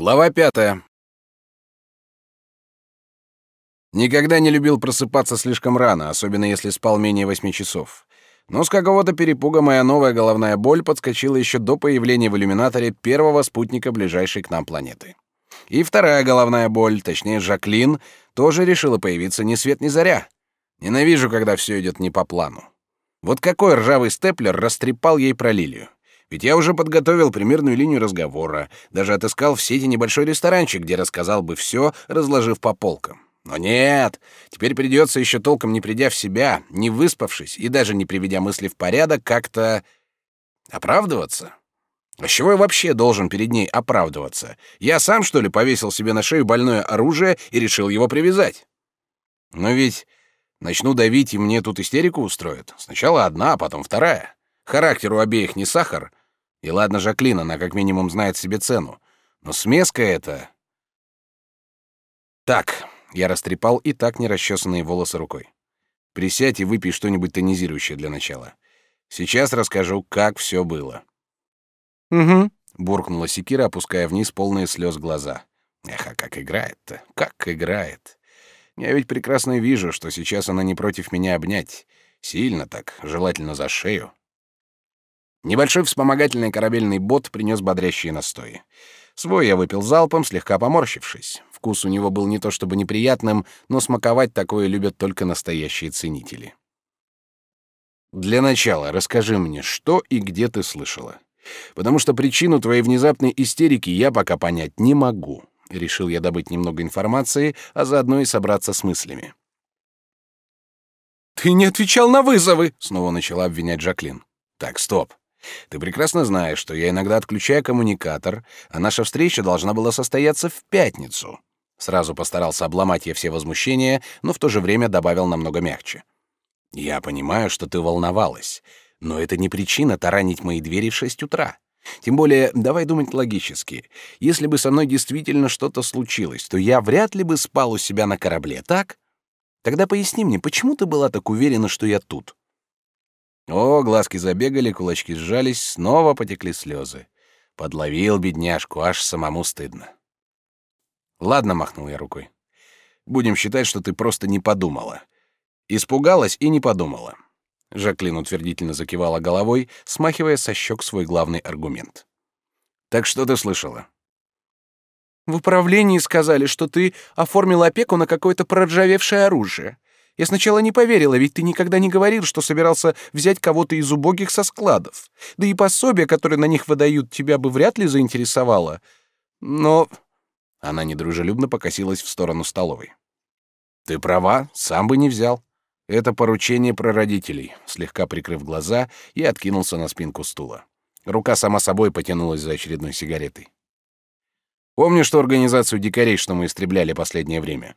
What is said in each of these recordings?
Глава пятая. Никогда не любил просыпаться слишком рано, особенно если спал менее восьми часов. Но с какого-то перепуга моя новая головная боль подскочила еще до появления в иллюминаторе первого спутника ближайшей к нам планеты. И вторая головная боль, точнее Жаклин, тоже решила появиться ни свет ни заря. Ненавижу, когда все идет не по плану. Вот какой ржавый степлер растрепал ей про лилию. Ведь я уже подготовил примерную линию разговора, даже отыскал в сети небольшой ресторанчик, где рассказал бы все, разложив по полкам. Но нет, теперь придется еще толком не придя в себя, не выспавшись и даже не приведя мысли в порядок, как-то оправдываться. А с чего я вообще должен перед ней оправдываться? Я сам, что ли, повесил себе на шею больное оружие и решил его привязать? Но ведь начну давить, и мне тут истерику устроят. Сначала одна, а потом вторая. Характер у обеих не сахар, и ладно, Жаклин, она как минимум знает себе цену. Но смеска это... Так, я растрепал и так нерасчесанные волосы рукой. Присядь и выпей что-нибудь тонизирующее для начала. Сейчас расскажу, как все было. Угу, буркнула Секира, опуская вниз полные слез глаза. Эх, а как играет-то, как играет. Я ведь прекрасно вижу, что сейчас она не против меня обнять. Сильно так, желательно за шею. Небольшой вспомогательный корабельный бот принес бодрящие настои. Свой я выпил залпом, слегка поморщившись. Вкус у него был не то чтобы неприятным, но смаковать такое любят только настоящие ценители. Для начала расскажи мне, что и где ты слышала. Потому что причину твоей внезапной истерики я пока понять не могу. Решил я добыть немного информации, а заодно и собраться с мыслями. «Ты не отвечал на вызовы!» — снова начала обвинять Жаклин. «Так, стоп. Ты прекрасно знаешь, что я иногда отключаю коммуникатор, а наша встреча должна была состояться в пятницу. Сразу постарался обломать я все возмущения, но в то же время добавил намного мягче. Я понимаю, что ты волновалась, но это не причина таранить мои двери в шесть утра. Тем более, давай думать логически. Если бы со мной действительно что-то случилось, то я вряд ли бы спал у себя на корабле, так? Тогда поясни мне, почему ты была так уверена, что я тут? О, глазки забегали, кулачки сжались, снова потекли слезы. Подловил бедняжку, аж самому стыдно. Ладно, махнул я рукой. Будем считать, что ты просто не подумала. Испугалась и не подумала. Жаклин утвердительно закивала головой, смахивая со щек свой главный аргумент. Так что ты слышала? В управлении сказали, что ты оформил опеку на какое-то проржавевшее оружие. Я сначала не поверила, ведь ты никогда не говорил, что собирался взять кого-то из убогих со складов. Да и пособие, которое на них выдают, тебя бы вряд ли заинтересовало. Но...» Она недружелюбно покосилась в сторону столовой. «Ты права, сам бы не взял. Это поручение про родителей», слегка прикрыв глаза, и откинулся на спинку стула. Рука сама собой потянулась за очередной сигаретой. «Помнишь ту организацию дикарей, что мы истребляли последнее время?»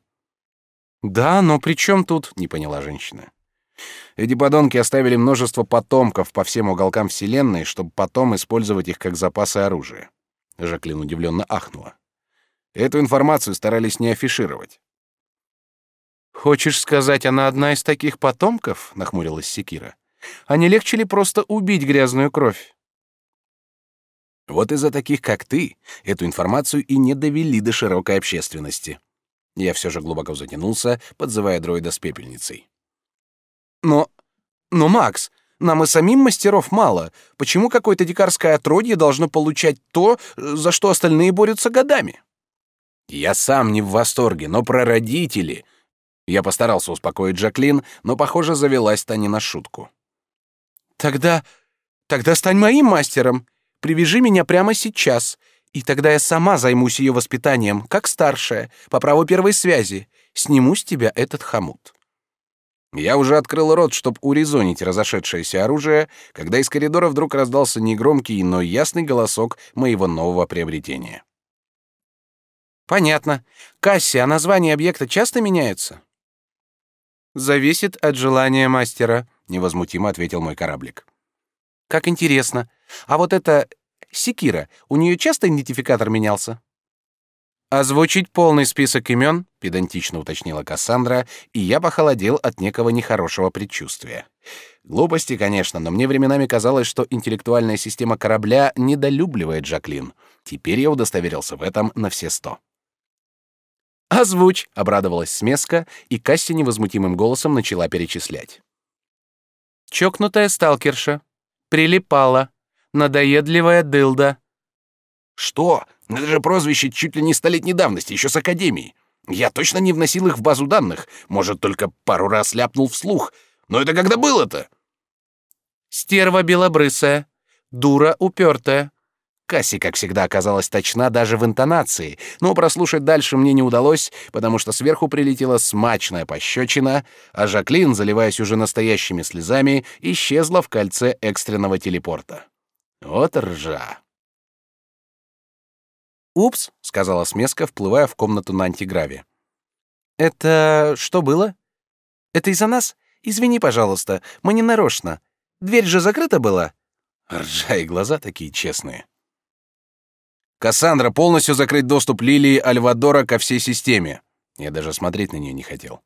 Да, но при чем тут? Не поняла женщина. Эти подонки оставили множество потомков по всем уголкам вселенной, чтобы потом использовать их как запасы оружия. Жаклин удивленно ахнула. Эту информацию старались не афишировать. Хочешь сказать, она одна из таких потомков? Нахмурилась Секира. А не легче ли просто убить грязную кровь? Вот из-за таких, как ты, эту информацию и не довели до широкой общественности. Я все же глубоко затянулся, подзывая дроида с пепельницей. Но... но, Макс, нам и самим мастеров мало. Почему какое-то дикарское отродье должно получать то, за что остальные борются годами? Я сам не в восторге, но про родителей... Я постарался успокоить Джаклин, но, похоже, завелась-то не на шутку. Тогда... тогда стань моим мастером. Привяжи меня прямо сейчас. И тогда я сама займусь ее воспитанием, как старшая, по праву первой связи. Сниму с тебя этот хомут». Я уже открыл рот, чтобы урезонить разошедшееся оружие, когда из коридора вдруг раздался негромкий, но ясный голосок моего нового приобретения. «Понятно. Касси, а название объекта часто меняются?» «Зависит от желания мастера», — невозмутимо ответил мой кораблик. «Как интересно. А вот это Секира, у нее часто идентификатор менялся? «Озвучить полный список имен?» — педантично уточнила Кассандра, и я похолодел от некого нехорошего предчувствия. Глупости, конечно, но мне временами казалось, что интеллектуальная система корабля недолюбливает Жаклин. Теперь я удостоверился в этом на все сто. «Озвучь!» — обрадовалась смеска, и Касси невозмутимым голосом начала перечислять. «Чокнутая сталкерша. Прилипала. Надоедливая дылда». «Что? Это же прозвище чуть ли не столетней давности, еще с Академии. Я точно не вносил их в базу данных, может, только пару раз ляпнул вслух. Но это когда было-то?» «Стерва белобрысая. Дура упертая. Касси, как всегда, оказалась точна даже в интонации, но прослушать дальше мне не удалось, потому что сверху прилетела смачная пощечина, а Жаклин, заливаясь уже настоящими слезами, исчезла в кольце экстренного телепорта. Вот ржа. «Упс», — сказала смеска, вплывая в комнату на антиграве. «Это что было? Это из-за нас? Извини, пожалуйста, мы не нарочно. Дверь же закрыта была?» Ржа и глаза такие честные. Кассандра, полностью закрыть доступ Лилии Альвадора ко всей системе. Я даже смотреть на нее не хотел.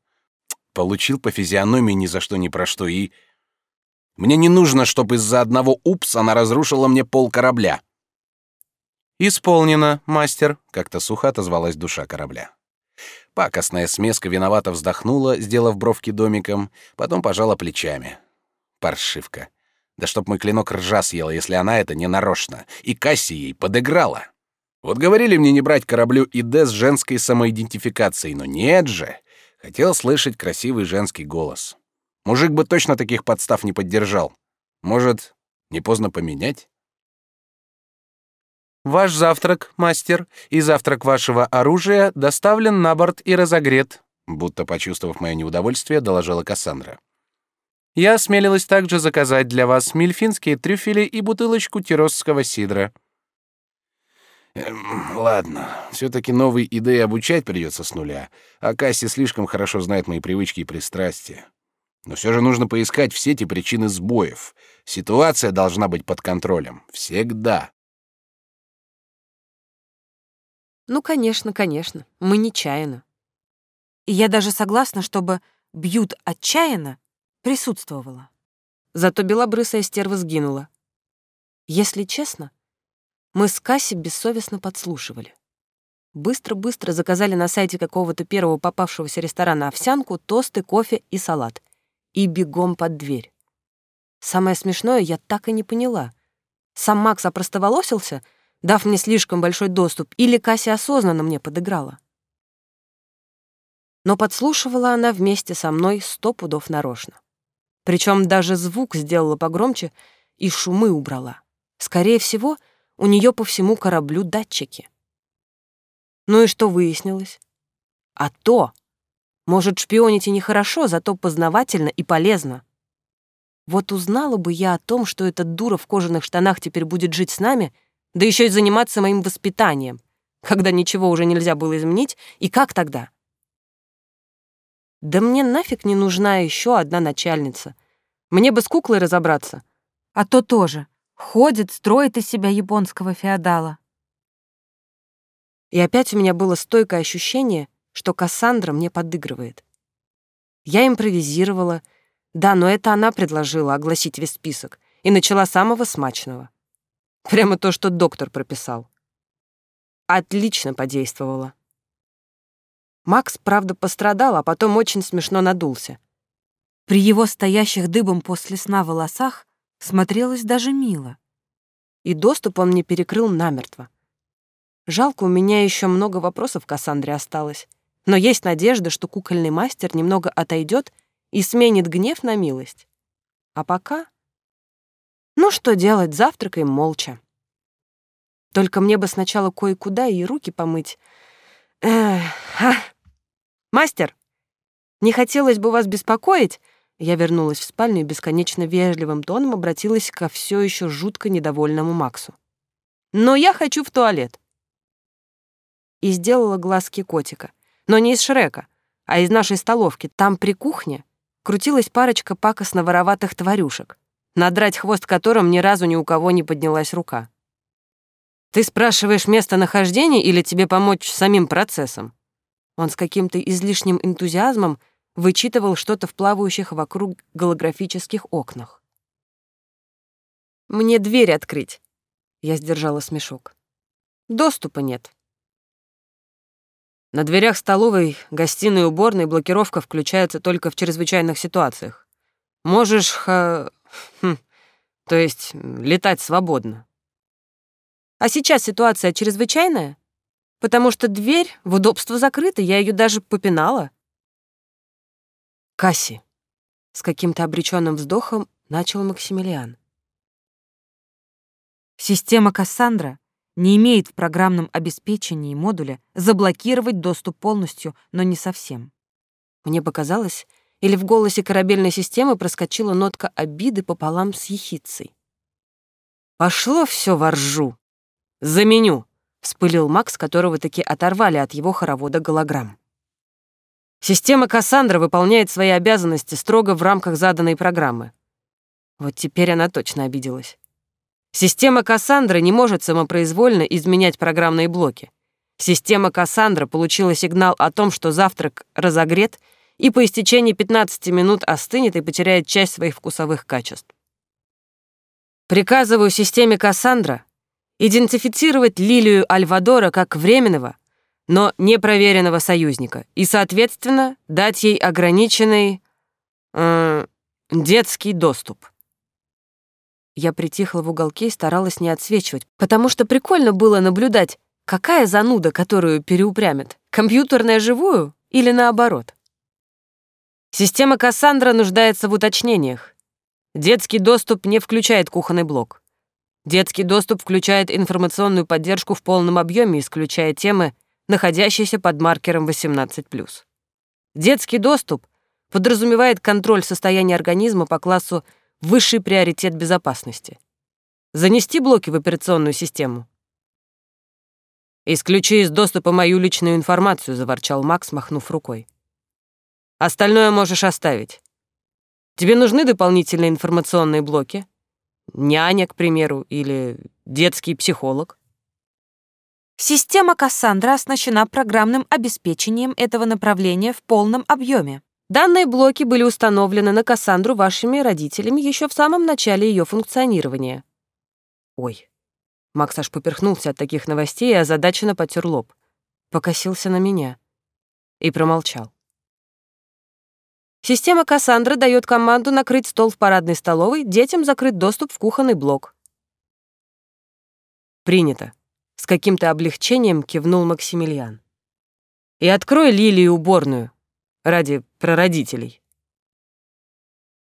Получил по физиономии ни за что ни про что и... Мне не нужно, чтобы из-за одного упс она разрушила мне пол корабля. «Исполнено, мастер», — как-то сухо отозвалась душа корабля. Пакостная смеска виновато вздохнула, сделав бровки домиком, потом пожала плечами. Паршивка. Да чтоб мой клинок ржа съела, если она это не нарочно. И Касси ей подыграла. Вот говорили мне не брать кораблю ИД с женской самоидентификацией, но нет же. Хотел слышать красивый женский голос. Мужик бы точно таких подстав не поддержал. Может, не поздно поменять? Ваш завтрак, мастер, и завтрак вашего оружия доставлен на борт и разогрет, будто почувствовав мое неудовольствие, доложила Кассандра. Я осмелилась также заказать для вас мильфинские трюфели и бутылочку тиросского сидра. Эм, ладно, все-таки новый идеи обучать придется с нуля, а Касси слишком хорошо знает мои привычки и пристрастия. Но все же нужно поискать все эти причины сбоев. Ситуация должна быть под контролем. Всегда. Ну, конечно, конечно. Мы нечаянно. И я даже согласна, чтобы «бьют отчаянно» присутствовала. Зато белобрысая стерва сгинула. Если честно, мы с Касси бессовестно подслушивали. Быстро-быстро заказали на сайте какого-то первого попавшегося ресторана овсянку, тосты, кофе и салат. И бегом под дверь. Самое смешное я так и не поняла. Сам Макс опростоволосился, дав мне слишком большой доступ, или Касси осознанно мне подыграла. Но подслушивала она вместе со мной сто пудов нарочно. Причем даже звук сделала погромче и шумы убрала. Скорее всего, — у нее по всему кораблю датчики. Ну и что выяснилось? А то, может, шпионить и нехорошо, зато познавательно и полезно. Вот узнала бы я о том, что этот дура в кожаных штанах теперь будет жить с нами, да еще и заниматься моим воспитанием, когда ничего уже нельзя было изменить, и как тогда? Да мне нафиг не нужна еще одна начальница. Мне бы с куклой разобраться. А то тоже. Ходит, строит из себя японского феодала. И опять у меня было стойкое ощущение, что Кассандра мне подыгрывает. Я импровизировала, да, но это она предложила огласить весь список и начала самого смачного. Прямо то, что доктор прописал. Отлично подействовала. Макс, правда, пострадал, а потом очень смешно надулся. При его стоящих дыбом после сна волосах смотрелось даже мило. И доступ он мне перекрыл намертво. Жалко, у меня еще много вопросов к Кассандре осталось. Но есть надежда, что кукольный мастер немного отойдет и сменит гнев на милость. А пока... Ну что делать, завтракаем молча. Только мне бы сначала кое-куда и руки помыть. Эх, а. Мастер, не хотелось бы вас беспокоить, я вернулась в спальню и бесконечно вежливым тоном обратилась ко все еще жутко недовольному Максу. «Но я хочу в туалет!» И сделала глазки котика. Но не из Шрека, а из нашей столовки. Там при кухне крутилась парочка пакостно-вороватых тварюшек, надрать хвост которым ни разу ни у кого не поднялась рука. Ты спрашиваешь местонахождение или тебе помочь самим процессом? Он с каким-то излишним энтузиазмом вычитывал что-то в плавающих вокруг голографических окнах. «Мне дверь открыть», — я сдержала смешок. «Доступа нет». На дверях столовой, гостиной уборной блокировка включается только в чрезвычайных ситуациях. Можешь, ха... хм, то есть летать свободно. А сейчас ситуация чрезвычайная? Потому что дверь в удобство закрыта, я ее даже попинала. Касси. С каким-то обреченным вздохом начал Максимилиан. Система Кассандра не имеет в программном обеспечении модуля заблокировать доступ полностью, но не совсем. Мне показалось, или в голосе корабельной системы проскочила нотка обиды пополам с ехицей. «Пошло все во ржу! Заменю!» — вспылил Макс, которого таки оторвали от его хоровода голограмм. Система Кассандра выполняет свои обязанности строго в рамках заданной программы. Вот теперь она точно обиделась. Система Кассандра не может самопроизвольно изменять программные блоки. Система Кассандра получила сигнал о том, что завтрак разогрет и по истечении 15 минут остынет и потеряет часть своих вкусовых качеств. Приказываю системе Кассандра идентифицировать Лилию Альвадора как временного, но непроверенного союзника, и, соответственно, дать ей ограниченный э, детский доступ. Я притихла в уголке и старалась не отсвечивать, потому что прикольно было наблюдать, какая зануда, которую переупрямят, компьютерная живую или наоборот. Система Кассандра нуждается в уточнениях. Детский доступ не включает кухонный блок. Детский доступ включает информационную поддержку в полном объеме, исключая темы, находящийся под маркером 18+. Детский доступ подразумевает контроль состояния организма по классу «высший приоритет безопасности». Занести блоки в операционную систему. «Исключи из доступа мою личную информацию», — заворчал Макс, махнув рукой. «Остальное можешь оставить. Тебе нужны дополнительные информационные блоки? Няня, к примеру, или детский психолог?» Система Кассандра оснащена программным обеспечением этого направления в полном объеме. Данные блоки были установлены на Кассандру вашими родителями еще в самом начале ее функционирования. Ой. Макс аж поперхнулся от таких новостей и озадаченно потер лоб. Покосился на меня. И промолчал. Система Кассандра дает команду накрыть стол в парадной столовой, детям закрыть доступ в кухонный блок. Принято. С каким-то облегчением кивнул Максимилиан. «И открой Лилии уборную. Ради прародителей».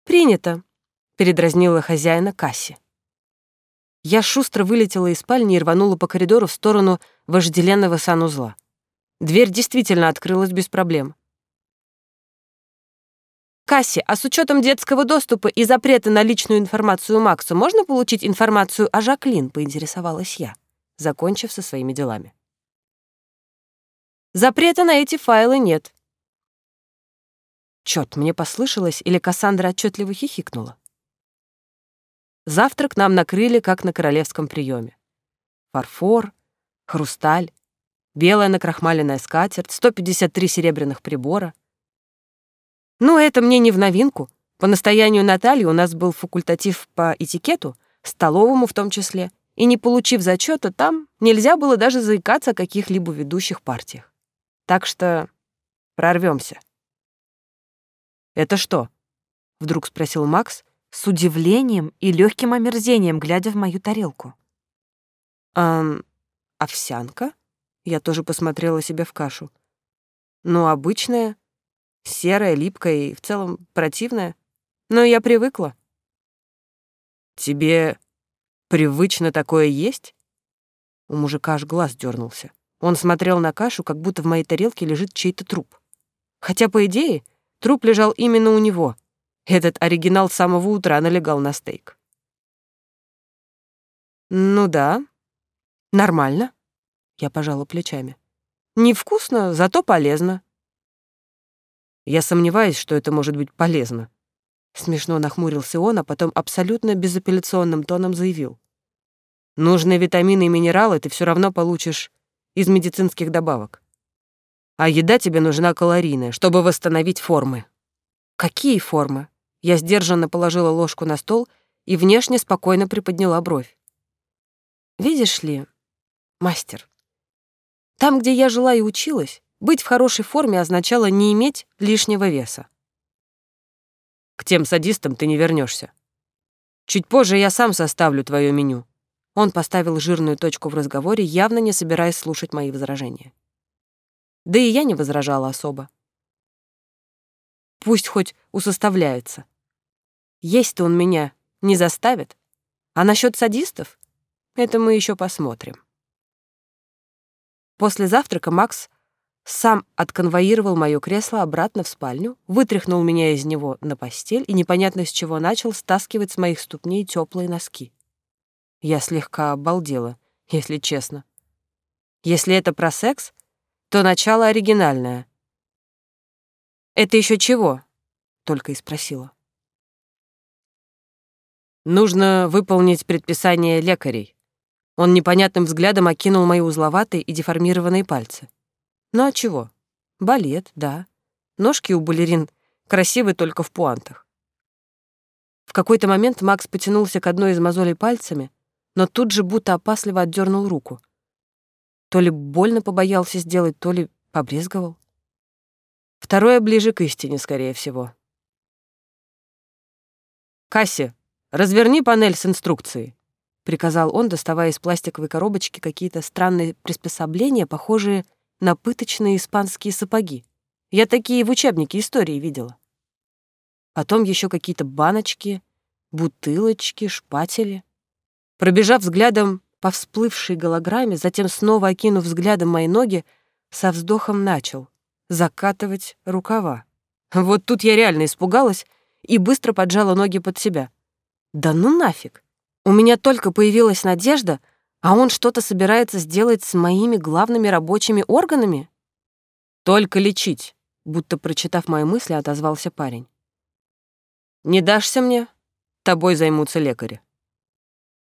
«Принято», — передразнила хозяина Касси. Я шустро вылетела из спальни и рванула по коридору в сторону вожделенного санузла. Дверь действительно открылась без проблем. «Касси, а с учетом детского доступа и запрета на личную информацию Макса можно получить информацию о Жаклин?» — поинтересовалась я закончив со своими делами. Запрета на эти файлы нет. Чёрт, мне послышалось, или Кассандра отчетливо хихикнула. Завтрак нам накрыли, как на королевском приеме. Фарфор, хрусталь, белая накрахмаленная скатерть, 153 серебряных прибора. Ну, это мне не в новинку. По настоянию Натальи у нас был факультатив по этикету, столовому в том числе, и не получив зачета там, нельзя было даже заикаться о каких-либо ведущих партиях. Так что прорвемся. «Это что?» — вдруг спросил Макс с удивлением и легким омерзением, глядя в мою тарелку. «Эм, овсянка?» Я тоже посмотрела себе в кашу. «Ну, обычная, серая, липкая и в целом противная. Но я привыкла». «Тебе Привычно такое есть? У мужика аж глаз дернулся. Он смотрел на кашу, как будто в моей тарелке лежит чей-то труп. Хотя, по идее, труп лежал именно у него. Этот оригинал с самого утра налегал на стейк. «Ну да, нормально», — я пожала плечами. «Невкусно, зато полезно». Я сомневаюсь, что это может быть полезно. Смешно нахмурился он, а потом абсолютно безапелляционным тоном заявил. Нужные витамины и минералы ты все равно получишь из медицинских добавок. А еда тебе нужна калорийная, чтобы восстановить формы. Какие формы? Я сдержанно положила ложку на стол и внешне спокойно приподняла бровь. Видишь ли, мастер, там, где я жила и училась, быть в хорошей форме означало не иметь лишнего веса. К тем садистам ты не вернешься. Чуть позже я сам составлю твое меню. Он поставил жирную точку в разговоре, явно не собираясь слушать мои возражения. Да и я не возражала особо. Пусть хоть усоставляется. Есть-то он меня не заставит. А насчет садистов? Это мы еще посмотрим. После завтрака Макс сам отконвоировал мое кресло обратно в спальню, вытряхнул меня из него на постель и непонятно с чего начал стаскивать с моих ступней теплые носки. Я слегка обалдела, если честно. Если это про секс, то начало оригинальное. «Это еще чего?» — только и спросила. «Нужно выполнить предписание лекарей». Он непонятным взглядом окинул мои узловатые и деформированные пальцы. Ну а чего? Балет, да. Ножки у балерин красивы только в пуантах. В какой-то момент Макс потянулся к одной из мозолей пальцами, но тут же будто опасливо отдернул руку. То ли больно побоялся сделать, то ли побрезговал. Второе ближе к истине, скорее всего. «Касси, разверни панель с инструкцией», — приказал он, доставая из пластиковой коробочки какие-то странные приспособления, похожие на пыточные испанские сапоги. Я такие в учебнике истории видела. Потом еще какие-то баночки, бутылочки, шпатели. Пробежав взглядом по всплывшей голограмме, затем снова окинув взглядом мои ноги, со вздохом начал закатывать рукава. Вот тут я реально испугалась и быстро поджала ноги под себя. Да ну нафиг! У меня только появилась надежда — а он что-то собирается сделать с моими главными рабочими органами? Только лечить, будто прочитав мои мысли, отозвался парень. Не дашься мне? Тобой займутся лекари.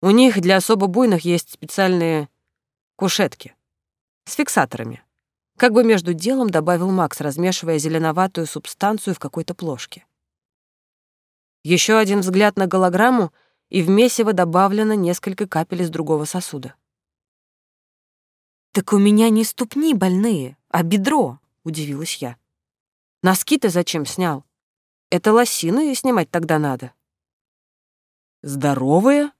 У них для особо буйных есть специальные кушетки с фиксаторами. Как бы между делом добавил Макс, размешивая зеленоватую субстанцию в какой-то плошке. Еще один взгляд на голограмму, и в месиво добавлено несколько капель из другого сосуда. «Так у меня не ступни больные, а бедро», — удивилась я. «Носки-то зачем снял? Это лосины снимать тогда надо». «Здоровые?»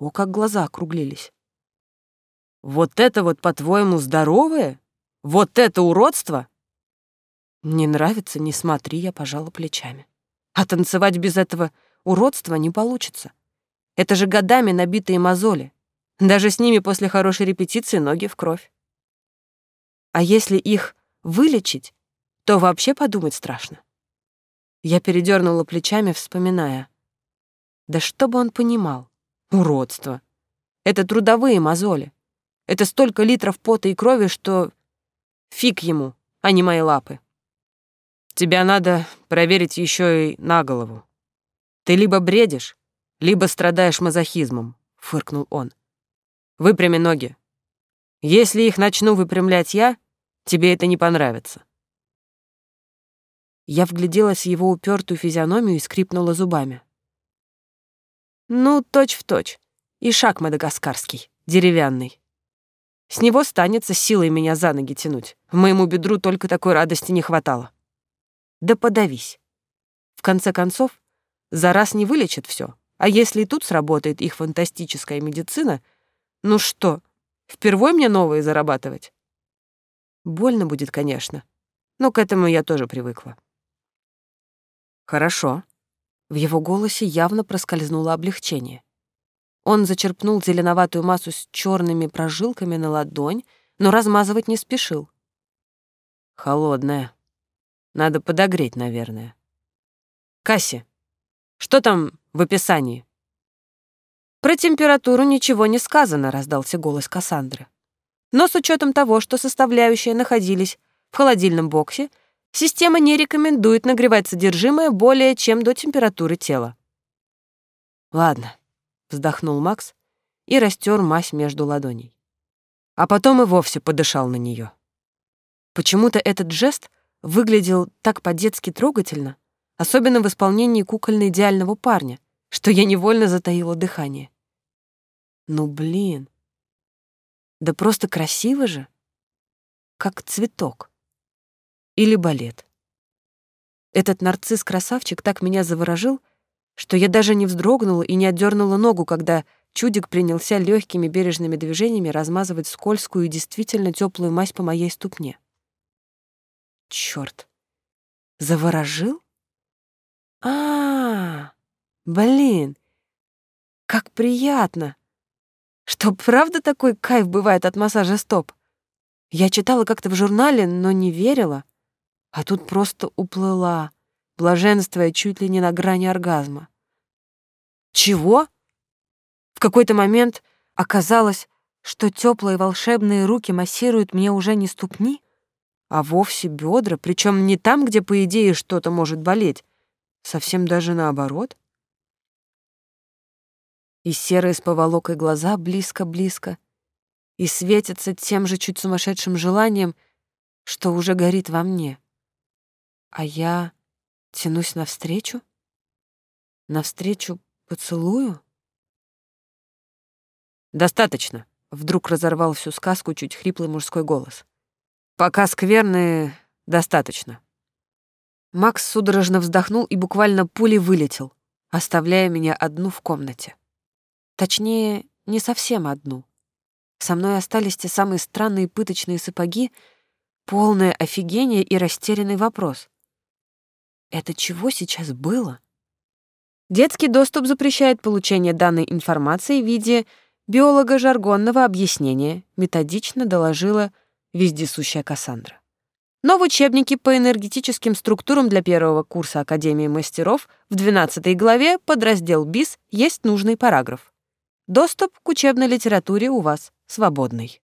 О, как глаза округлились. «Вот это вот, по-твоему, здоровые? Вот это уродство?» «Не нравится, не смотри», — я пожала плечами. «А танцевать без этого уродства не получится. Это же годами набитые мозоли. Даже с ними после хорошей репетиции ноги в кровь. А если их вылечить, то вообще подумать страшно. Я передернула плечами, вспоминая. Да что бы он понимал? Уродство. Это трудовые мозоли. Это столько литров пота и крови, что фиг ему, а не мои лапы. Тебя надо проверить еще и на голову. Ты либо бредишь, либо страдаешь мазохизмом», — фыркнул он. «Выпрями ноги. Если их начну выпрямлять я, тебе это не понравится». Я вгляделась в его упертую физиономию и скрипнула зубами. «Ну, точь-в-точь. И шаг мадагаскарский, деревянный. С него станется силой меня за ноги тянуть. Моему бедру только такой радости не хватало. Да подавись. В конце концов, за раз не вылечит все, а если и тут сработает их фантастическая медицина, ну что, впервой мне новые зарабатывать? Больно будет, конечно, но к этому я тоже привыкла. Хорошо. В его голосе явно проскользнуло облегчение. Он зачерпнул зеленоватую массу с черными прожилками на ладонь, но размазывать не спешил. Холодная. Надо подогреть, наверное. Касси, что там в описании. Про температуру ничего не сказано, раздался голос Кассандры. Но с учетом того, что составляющие находились в холодильном боксе, система не рекомендует нагревать содержимое более чем до температуры тела. Ладно, вздохнул Макс и растер мазь между ладоней. А потом и вовсе подышал на нее. Почему-то этот жест выглядел так по-детски трогательно, особенно в исполнении кукольно-идеального парня, что я невольно затаила дыхание. Ну, блин. Да просто красиво же. Как цветок. Или балет. Этот нарцисс-красавчик так меня заворожил, что я даже не вздрогнула и не отдернула ногу, когда чудик принялся легкими бережными движениями размазывать скользкую и действительно теплую мазь по моей ступне. Черт! Заворожил? А, -а, -а блин, как приятно! Что, правда такой кайф бывает от массажа стоп? Я читала как-то в журнале, но не верила. А тут просто уплыла, блаженствуя чуть ли не на грани оргазма. Чего? В какой-то момент оказалось, что теплые волшебные руки массируют мне уже не ступни, а вовсе бедра, причем не там, где, по идее, что-то может болеть, совсем даже наоборот и серые с поволокой глаза близко-близко, и светятся тем же чуть сумасшедшим желанием, что уже горит во мне. А я тянусь навстречу? Навстречу поцелую? «Достаточно», — вдруг разорвал всю сказку чуть хриплый мужской голос. «Пока скверные, достаточно». Макс судорожно вздохнул и буквально пулей вылетел, оставляя меня одну в комнате. Точнее, не совсем одну. Со мной остались те самые странные пыточные сапоги, полное офигение и растерянный вопрос. Это чего сейчас было? Детский доступ запрещает получение данной информации в виде биолого-жаргонного объяснения, методично доложила вездесущая Кассандра. Но в учебнике по энергетическим структурам для первого курса Академии мастеров в 12 главе подраздел БИС есть нужный параграф. Доступ к учебной литературе у вас свободный.